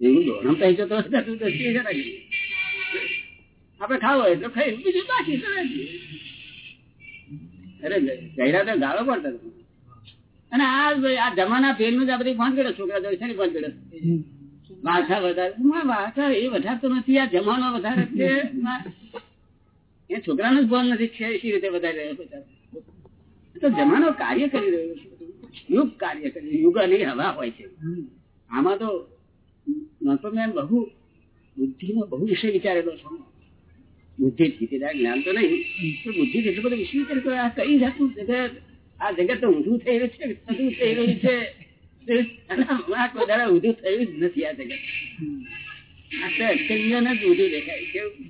એવું દોરમ પૈસો તો તો તો ખાઈ, બીજું બાકી તો અરે તો ગાળો પડતો અને આ આ જમાના ફેરનું જ આ બધી ભાંગડે છોકરા જોઈ છે ને ભાંગડે ભાષા વધારે. ભાષા એ વધારતો નથી, આ જમાનો વધારે છે. એ છોકરાનું જ ભાન નથી, છે એ રીતે વધારે રહ્યો તો જમાનો કાર્ય કરી રહ્યો છે. યુગ કાર્ય કરી યુગ અને હવા હોય છે. આમાં તો નતો મેં બહુ બુદ્ધિનો બહુ વિષય વિચારેલો છું. બુદ્ધિથી જ્ઞાન તો નહીં, પણ બુદ્ધિ એટલો બધો વિષય વિચાર આ કઈ જાતનું જગત આ જગત તો ઊંધું રહ્યું છે સદું થયેલું છે. ઊંધું થયું નથી આ જગત. આ તો અક્ષરીઓને જ ઊંધું દેખાય કેવું?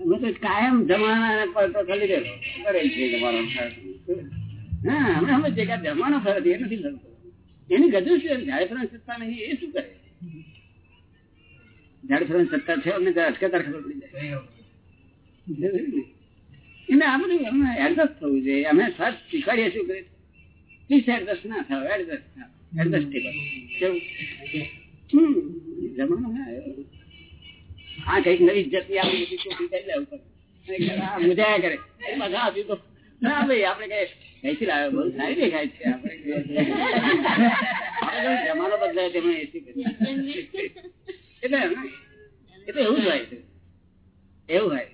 અમે તો કાયમ જમાના પર તો ખાલી કરે છે ફરક. હા, હમણાં અમે જગ્યા જમાનો ફરક એ નથી થતો એની ગધું જાહેર ફરક સત્તા નહીં એ શું કરે? જાહેર સત્તા છે અમને તો અટકતર ખબર પડી જાય. એને આ બધું અમે એડજસ્ટ થવું જોઈએ. અમે સર્ચ શીખવાડીએ શું કરીએ પ્લીઝ એડજસ્ટ ના થાવ એડજસ્ટ થાવ એડજસ્ટેબલ કેવું? હમ જમાનો. આ કંઈક નવી જતી આવી બધી ચોખ્ખી કરી લેવું પડે મુજાયા કરે. મજા આપી તો ના ભાઈ આપણે કઈ કઈથી લાવ્યો સારી દેખાય છે જમાનો બદલાય તેમાં એસી એટલે એટલે ને, એવું જ હોય છે. એવું હોય.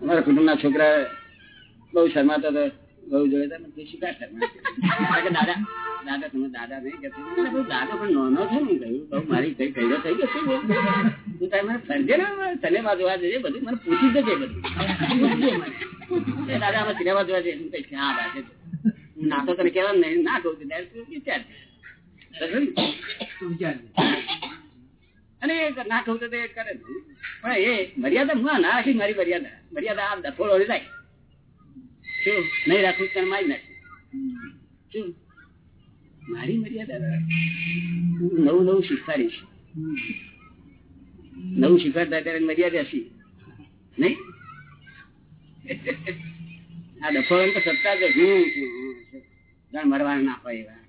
અમારા કુટુંબ કુટુંબના છોકરા બહુ શરમાતા હતા બહુ જોડે હતા દાદા દાદા તમે દાદા નહીં કે દાદા પણ નાનો છે ને કહ્યું મારી કઈ કહ્યું થઈ ગયો મને જોવા જજે, બધું મને પૂછી દેજે બધું. દાદા અમે સિનેમા જોવા જઈએ કહીશ હા દાદા હું ના તને કેવા ને ના કહું છું વિચાર અને ના કહું તો કરે પણ એ મર્યાદા, હું ના રાખી મારી મર્યાદા. મર્યાદા આ ડફોડો જાય શું? નહીં રાખું તને મારી નાખી શું? મારી મર્યાદા નવું નવું શીખવાડીશ. નવું શીખવાડતા ત્યારે મર્યાદા શી નહીં? આ ડફોડો તો સત્તા જ હું મરવા ના હોય એવા.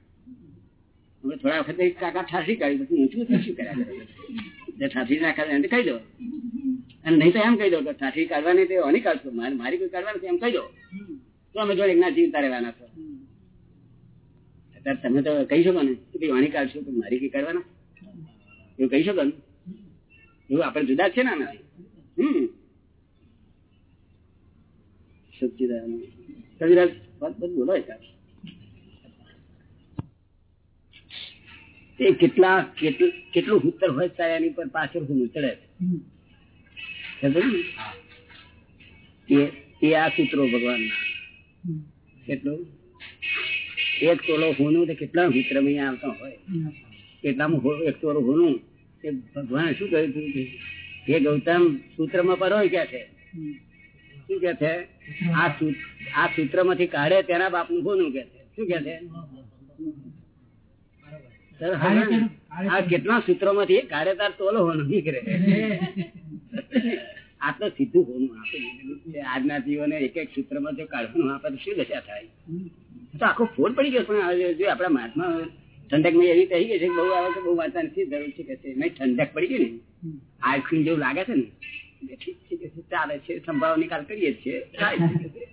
હવે થોડા વખત કાકા ઠાસી કાઢી, પછી ઊંચું ઠાસી કર્યા ઠાસી ના કાઢે એને કહી દો. અને નહીં તો એમ કહી દો કે ઠાસી કાઢવાની તે ઓની કાઢશો. મારી કોઈ કાઢવાની એમ કહી દો. તો અમે જોડે ના જીવતા રહેવાના છો. તમે તો કહી શકો ને કે વાણી કાઢશો તો મારી કઈ કાઢવાના? એવું કહી શકો ને? આપણે જુદા છે ને આનાથી હમ. સચ્ચિદાનંદ કવિરાજ વાત બધું બોલો એ કેટલા કેટલું કેટલું ઉત્તર હોય ત્યારે એની પર પાછળ હું ચડે એ એ આ સૂત્રો ભગવાનના. કેટલું? એક તોલો હોનું કેટલા મિત્ર અહીંયા આવતા હોય. કેટલામાં એક તોલો હોનું. એ ભગવાન શું કહ્યું હતું કે હે ગૌતમ સૂત્રમાં પરોય ક્યાં છે. શું કે છે? આ સૂ- આ સૂત્રમાંથી કાઢે તેના બાપનું કોનું કે છે? શું કે છે? આ કેટલા સૂત્રો માંથી કાઢે તાર તોલો હોનું નીકળે. આ તો સીધું હોનું આપી. આજના જીવને એક એક સૂત્રમાં જો કાઢવાનું આપે શું દશા થાય? તો આખો ફોડ પડી ગયો પણ જો આપણા મહાત્મા ઠંડક મેં એવી કહી ગઈ છે બહુ આવે તો બહુ વાંચવાની નથી જરૂર છે કે મેં ઠંડક પડી ગઈ ને આઈસ્ક્રીમ જેવું લાગે છે ને ઠીક છે ચાલે છે સંભાવ નિકાલ કરીએ છીએ થાય છે કે છે.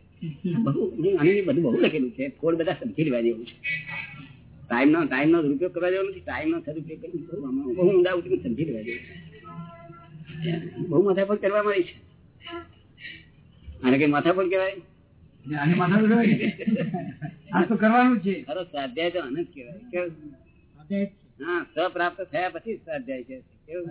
બહુ આની બધું બહુ લખેલું છે ફોડ બધા સમજી લેવા જેવું છે. ટાઈમ નો ટાઈમ નો દુરુપયોગ કરવા જેવો નથી ટાઈમ નો સદુપયોગ કરી બહુ ઊંડા ઉતરી સમજી લેવા જેવું છે. બહુ માથાપડ કરવા મળી છે. આને કઈ માથાપડ કહેવાય? આને આ તો કરવાનું છે. સ્વાધ્યાય તો કહેવાય. હા થયા પછી સ્વાધ્યાય છે. કેવું?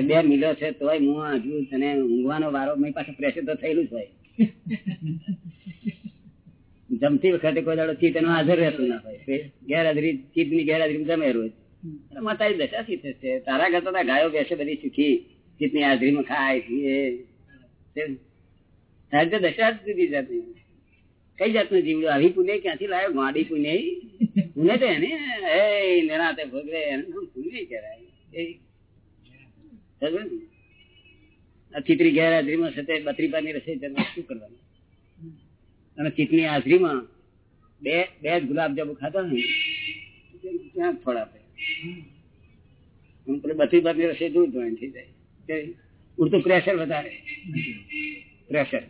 બે મિલો છે તોય હું હજુ તને ઊંઘવાનો વારો મેં પાછું પ્રેશર તો થયેલું જ હોય. જમતી વખતે કોઈ દાડો ચિત્ત એનો હાજર રહેતું ના હોય. ગેરહાજરી ગેરહાજરી ની ગેરહાજરી જમે રોજ. એટલે માં તારી દશા શી થશે તારા કરતા તા ગાયો બેસે બધી સુખી ચિત્તની હાજરીમાં ખાય પીએ દશા જુદી જાતની. કઈ જાતનું જીવડું આવી પુને ક્યાંથી લાવ્યો ગાડી પુને પુને તો એને. એ નિરાતે ભોગવે એને પુણ્ય કહેવાય. એ. ચિત્રી ગેરહાજરીમાં છે બત્રી પાની રસોઈ જમવા શું કરવાનું? અને ચિત્રની હાજરીમાં બે બે જ ગુલાબજાંબુ ખાતા ને ત્યાં ફળ આપે. પેલી બત્રી પાની દૂધ જોઈન થઈ જાય. ઉડતું પ્રેશર વધારે. પ્રેશર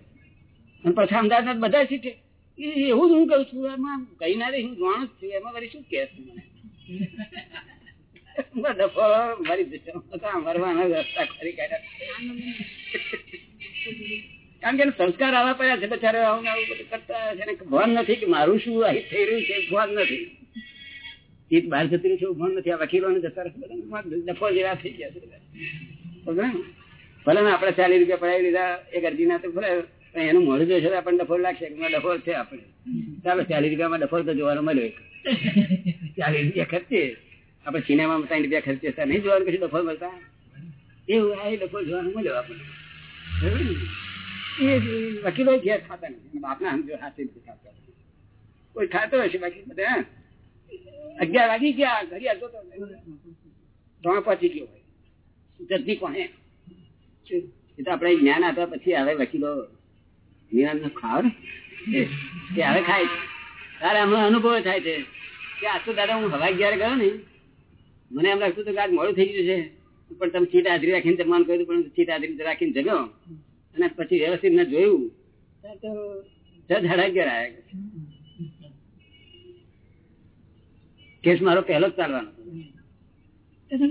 અને પછી અમદાવાદ બધા શીખે એવું જ હું કઉ છું, એમાં કઈ ના રે હું જાણું છું, એમાં શું કે મને? ડફો મારી સંસ્કાર આવા પડ્યા છે બચારે આવું આવું બધું કરતા છે ભાન નથી કે મારું શું અહીં થઈ રહ્યું છે ભાન નથી. ચીત બહાર જતી રહી છે, એવું નથી. આ વકીલો ને જતા ડફો જેવા થઈ ગયા છે ને? ભલે ને આપણે ચાલીસ રૂપિયા પડાવી લીધા એક અરજીના તો ભલે એનું મોઢું જોશે આપણને ડફોર લાગશે ડફોર છે આપણે. ચાલો, ચાલીસ રૂપિયામાં ડફોર તો જોવાનો મળ્યો ચાલીસ રૂપિયા ખર્ચે. આપણે સિનેમામાં ત્રણ રૂપિયા ખર્ચીએ ત્યાં નહીં જોવાનું કશું ડફોર મળતા? એવું, આ ડફોર જોવાનું મળ્યો આપણને. ને? એ વકીલો ઘેર ખાતા નથી. બાપના સમજો હાથે કોઈ ખાતો હશે બાકી બધા. અગિયાર વાગી ગયા ઘડિયાળ જોતો ત્રણ પહોંચી ગયો જલ્દી કોને એ તો આપણે જ્ઞાન આપ્યા પછી હવે વકીલો. નિરાંત ખાવ કે હવે ખાય. તારે હમણાં અનુભવ થાય છે. કે આ તો દાદા હું હવા અગિયાર ગયો ને મને એમ લાગતું હતું કે આજ મોડું થઈ ગયું છે. પણ તમે ચીટ હાજરી રાખીને જમવાનું કહ્યું પણ ચીટ હાજરી રાખીને જમ્યો. અને પછી વ્યવસ્થિત મેં જોયું. તો જજ સાડા અગિયાર આવ્યા કેસ મારો પહેલો જ ચાલવાનો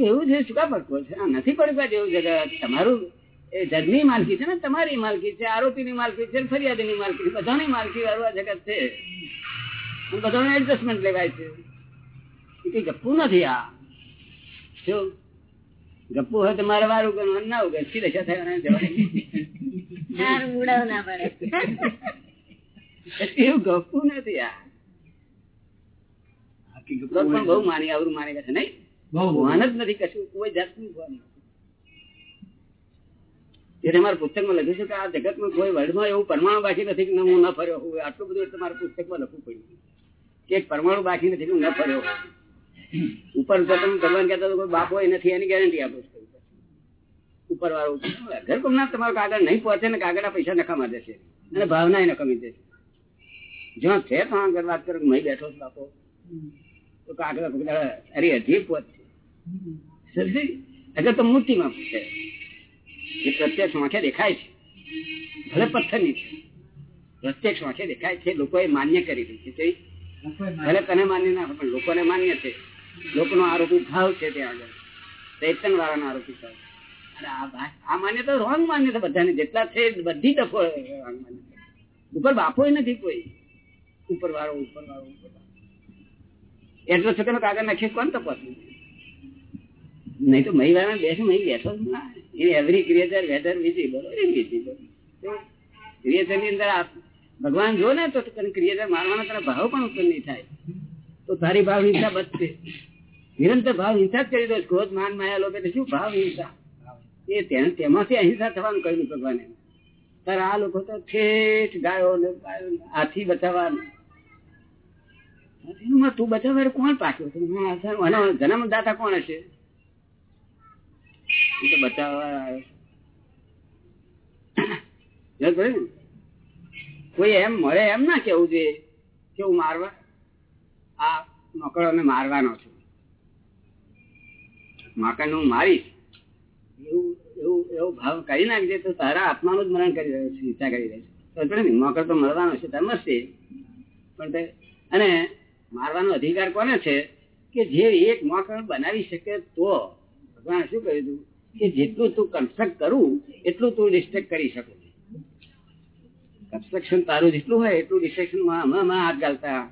એવું છે? શું કા પડકો છે? આ નથી પડકા જેવું જગત તમારું એ જજની માલકી છે ને તમારી માલકી છે આરોપીની માલકી છે ફરિયાદીની માલકી છે. બધાની માલકી વાળું આ જગત છે. બધાનું એડજસ્ટમેન્ટ લેવાય છે. એ કઈ ગપ્પુ નથી આ. શું ગપ્પુ હોય તો મારે વારું કરવાનું ના ઉગે સીધે દશા થાય જવાય સારું ઉડાવ ના પડે. એવું ગપ્પુ નથી આ. પણ બહુ માની આવરું માની છે નહીં. ભાન જ નથી કશું. કોઈ જાતનું ભાન એટલે મારા પુસ્તકમાં લખ્યું છે કે આ જગતમાં કોઈ વર્લ્ડમાં એવું પરમાણુ બાકી નથી કે હું ન ફર્યો હું આટલું બધું એટલે મારા પુસ્તકમાં લખવું પડ્યું. કે એક પરમાણુ બાકી નથી કે હું ન ફર્યો ઉપર ઉપર તમે ભગવાન કહેતા કોઈ બાપ હોય નથી એની ગેરંટી આપો ઉપર વાળો ઘર કોમના તમારો કાગળ નહીં પહોંચે ને કાગળ પૈસા નકામા જશે અને ભાવના નકામી જશે જ્યાં છે તો આગળ વાત કરો મય બેઠો છું બાપો. તો તો છે. લોકોએ માન્ય છે. ભલે તને આરોપી ભાવ છે ત્યાં આગળ. ચૈતન વાળાનો આરોપી ભાવ અને આ આ માન્યતા રોંગ માન્યતા બધાની જેટલા છે, બધી ડફો wrong માન્યતા. ઉપર બાપો નથી કોઈ. ઉપર વાળો ઉપર વાળો ઉપર વાળો એટલો છતાં કાગળ નાખીએ કોણ તપાસું નહીં તો મહી વાળા બેસો, મહી બેસો જ every creator whether visible visible ક્રિએટરની અંદર ભગવાન જો ને તો ક્રિએટર મારવાનો તને ભાવ પણ ઉત્પન્ન નહીં થાય. તો તારી ભાવ હિંસા બચશે નિરંતર ભાવ હિંસા જ કરી દો. ક્રોધ, માન, માયા લોકો શું? ભાવ હિંસા. એ તેમ- તેમાંથી અહિંસા થવાનું કહ્યું ભગવાને. તારે આ લોકો તો ઠેઠ ગાયો ને હાથી બચાવવાનું. તું બચાવવા કોણ પાક્યો તું હા, જન્મદાતા કોણ હશે? બચાવવા ને? કોઈ એમ મળે એમ ના કેવું જોઈએ કે હું મારવા? આ મકડો મારવાનો છું. મકડ હું મારીશ. એવું એવું એવો ભાવ કરી નાખજે તો તારા આત્માનું જ મરણ કરી રહ્યો છે હિંસા કરી રહ્યો છે. ને? મકડ તો મળવાનો છે તમે મરશે. પણ અને મારવાનો અધિકાર કોને છે? કે જે એક મકડ બનાવી શકે તો ભગવાન શું કહ્યું હતું? કે જેટલું તું કન્સ્ટ્રક્ટ કરું, એટલું તું ડિસ્ટ્રક્ટ કરી શકું કન્સ્ટ્રક્શન તારું જેટલું હોય, એટલું ડિસ્ટ્રક્શન હાથ ગાલતા.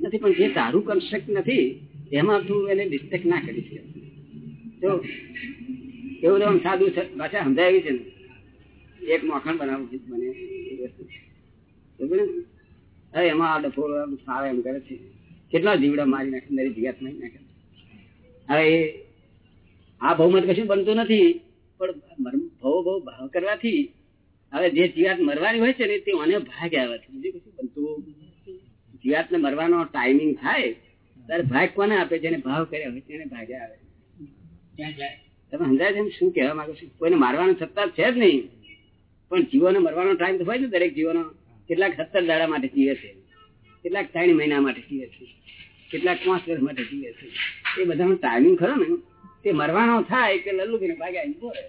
નથી, પણ જે તારું કન્સ્ટ્રક્ટ નથી, એમાં તું એને ડિસ્ટ્રક્ટ ના કરી શકે. તો એવું તો આમ સાદું પાછા સમજાવી છે ને. એક મોખણ બનાવું છું, મને એમાં આ ડફોડો સારા એમ કરે છે. કેટલા જીવડા મારી નાખે મારી જીગાત મારી નાખે હવે આ બહુમત કશું બનતું નથી પણ ભવ ભવ ભાવ કરવાથી હવે જે જીવાત મરવાની હોય છે ને તે મને ભાગ આવે છે બીજું કશું બનતું જીવાતને મરવાનો ટાઈમિંગ થાય ત્યારે ભાગ કોને આપે? જેને ભાવ કર્યા હોય તેને ભાગે આવે. તમે સમજાય છે શું કહેવા માંગુ છું? કોઈને મારવાનો સત્તા છે જ નહીં. પણ જીવોને મરવાનો ટાઈમ તો હોય ને દરેક જીવોનો. કેટલાક સત્તર દાડા માટે જીવે છે. કેટલાક ત્રણ મહિના માટે જીવે છે. કેટલાક પાંચ વર્ષ માટે જીવે છે. એ બધાનો ટાઈમિંગ ખરો ને. તે મરવાનો થાય કે લલ્લુભાઈ ભાગ્યા અહીં બોલે.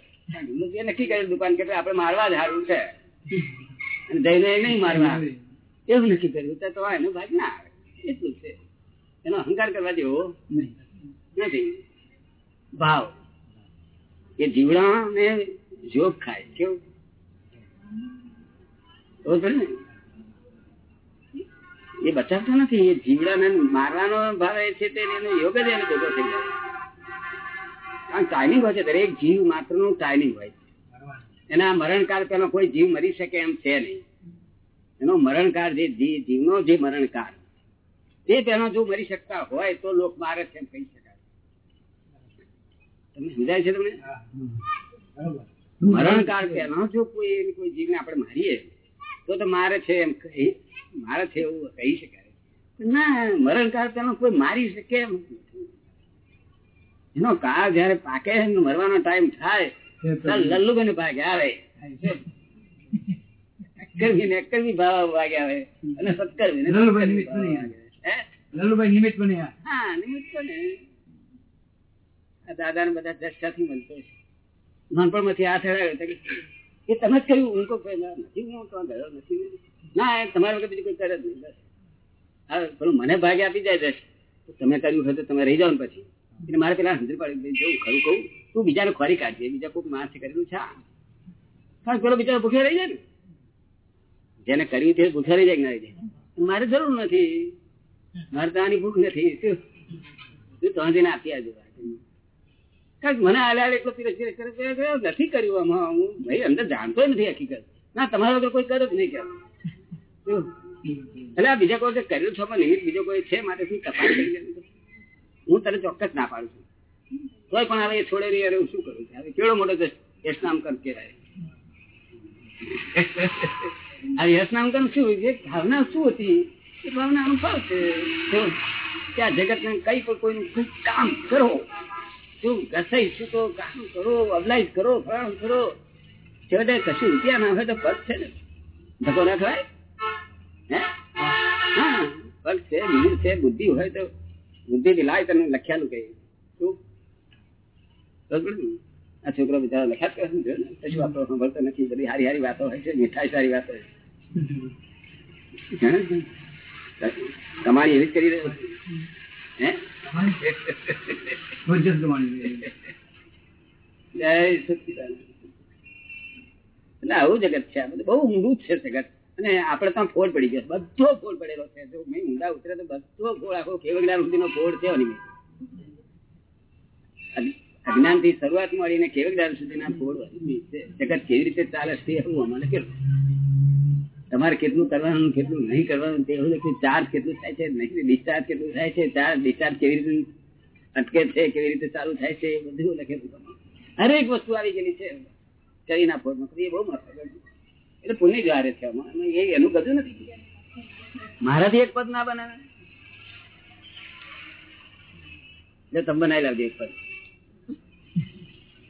લલ્લુભાઈએ નક્કી કરેલું દુકાન કે આપણે મારવા જ હારું છે. અને જઈને નહીં મારવા. એવું નક્કી કર્યું. તો એનો ભાગ ના આવે. એટલું છે. એનો અહંકાર કરવા જેવો નથી. ભાવ. એ જીવડા ને જોગ ખાય. કેવું? ને? એ બચાવતો નથી, એ જીવડાને મારવાનો ભાવ એ છે એનો યોગ જ એને ખોટો થઈ જાય કારણ ટાઈમિંગ હોય છે, દરેક જીવ માત્રનું ટાઈમિંગ હોય એના મરણકાળ પેલો કોઈ જીવ મરી શકે એમ છે નહીં. એનો મરણકાળ જે જીવનો જે મરણકાળ તે પેલો જો મરી શકતા હોય તો લોક મારે છે એમ કહી શકાય. તમને સમજાય છે તમને. મરણકાળ પહેલો જો કોઈ કોઈ જીવને આપણે મારીએ તો તો મારે છે એમ કહી મારે છે એવું કહી શકાય. ના મરણકાળ પહેલો કોઈ મારી શકે એમ એનો કાળ જયારે પાકે મરવાનો ટાઈમ થાય ત્યારે ભાગે આવે. કરવી ને કરવી ભાવ ભાગે આવે. અને સત્કરવી લલ્લુભાઈ નિમિત્ત ભાવ બની ભાગે. હે? લલ્લુભાઈ નિમિત્ત બન્યા. હા નિમિત્ત ને આ દાદા ને બધા દ્રષ્ટાથી મળતો છે. નાનપણમાંથી હાથ હલાવ્યો કે, એ તમે જ કહ્યું. હું કોઈ નથી હું તો ગયો નથી. ના તમારા વગર બીજું કોઈ કરે જ નહીં, બસ. હા પેલું મને ભાગે આપી જાય બસ તમે કર્યું હોય તો તમે રહી ને પછી. એટલે મારે પેલા હંધર પાડી જવું ખરું કહું. તું બીજાને ખોરી કાઢજે, બીજા કોઈ માણસે કરેલું છે. કારણ પેલો બિચારો ભૂખે રહી જાય ને? જેને કર્યું તે ભૂખે રહી જાય ના રહી જાય? મારે જરૂર નથી. મારે તો આની ભૂખ નથી. શું? તું તો આપી આજે કારણ મને હાલે એટલો પીરસ પીરસ કરે નથી કર્યું આમાં. હું ભાઈ અંદર જાણતો નથી હકીકત. ના, તમારા વગર કોઈ કરે જ નહીં કે. શું? એટલે આ બીજા કોઈ કર્યું છો પણ નિમિત્ત બીજો કોઈ છે માટે શું તપાસ કરી હું તને ચોક્કસ ના પાડું છું. તોય પણ હવે એ છોડે રહી અરે હું શું કરું? છું હવે કેવડો મોટો છે યશનામ કર કહેવાય. આ યશનામ કર શું જે ભાવના શું હતી? એ ભાવના અનુભવ છે. શું? કે આ જગત ને કઈ પણ કોઈનું કોઈ કામ કરો. શું ઘસાઈ તો કામ કરો અબલાઈજ કરો ફળ કરો. છેવટે કશું રૂપિયા ના હોય તો પદ છે ને? ધક્કો ના ખવાય? છે મિહિર છે બુદ્ધિ હોય તો બુદ્ધિ થી લાય તને લખ્યાલું કઈ શું આ છોકરો બિચારો લખ્યા જ કરે ને, જોયો વાતો સાંભળતો નથી બધી હારી હારી વાતો હોય છે મીઠાઈ સારી વાતો હોય છે. હે? એવી જ કરી રહ્યો. હે જય. એટલે આવું જગત છે આ બધું બહુ ઊંડું જ છે જગત અને આપડે ત્યાં ફોડ પડી ગયો. બધો ફોડ પડેલો છે. જો મેં ઊંડા ઉતરે તો બધો ફોડ, આખો કેવગડા સુધીનો ફોડ છે એની અજ્ઞાનથી શરૂઆત મળીને કેવગડા સુધીના ફોડ જગત કેવી રીતે ચાલે છે એવું અમારે કેટલું તમારે કેટલું કરવાનું, કેટલું નહીં કરવાનું તે એવું ચાર્જ કેટલું થાય છે, નહીં ડિસ્ચાર્જ કેટલું થાય છે, ચાર્જ, ડિસ્ચાર્જ કેવી રીતે અટકે છે, કેવી રીતે ચાલુ થાય છે એ બધું લખેલું. હરેક વસ્તુ આવી ગયેલી છે. કરીના ફોડમાં. એ બહુ મસ્ત. એટલે પુણ્ય દ્વારે છે એ એનું બધું નથી. મારાથી એક પદ ના બનાવે. તમે બનાવી લાવજો એક પદ.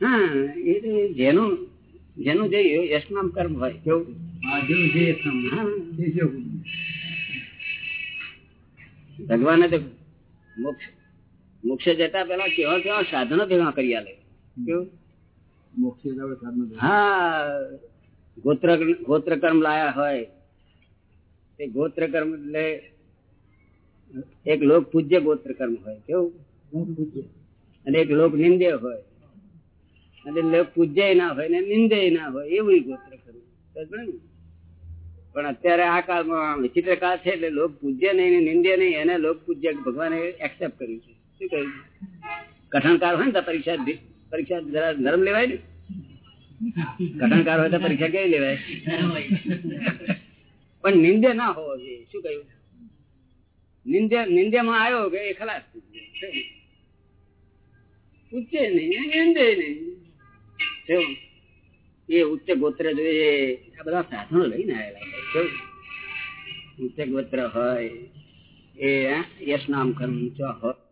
હા એ જેનું જેનું જે યશનામ કર્મ હોય. કેવું. ભગવાને તો મોક્ષ મોક્ષ જતા પેલા કેવા કેવા સાધનો ભેગા કરી આલે કેવું? મોક્ષે. હા. ગોત્ર ગોત્ર કર્મ લાયા હોય. તે ગોત્ર કર્મ એટલે એક લોક પૂજ્ય ગોત્ર કર્મ હોય. કેવું? અને એક લોક નિંદે હોય. અને લોક પૂજ્ય ના હોય ને નિંદે ના હોય. એવું ગોત્ર કર્મ? પણ અત્યારે આ કાળમાં વિચિત્ર કાળ છે એટલે લોક પૂજ્ય નહીં ને નિંદે નહીં. એને લોક પૂજ્ય ભગવાને એક્સેપ્ટ કર્યું છે. શું કહ્યું કઠણ કાળ હોય ને પરીક્ષા પરીક્ષા જરા નરમ લેવાય ને? કઠણ કાળ હોય તો પરીક્ષા કેવી લેવાય? પણ નિંદે ના હોવો જોઈએ. શું કહ્યું? નિંદે નિંદ્યામાં આવ્યો કે એ ખલાસ ઉચ્ચે નહીં નિંદે નહીં? એ ઉચ્ચ ગોત્ર જોઈએ આ બધા સાધનો લઈને આવેલા ઉચ્ચ ગોત્ર હોય, એ યશ નામ કર્મ ચો હોય.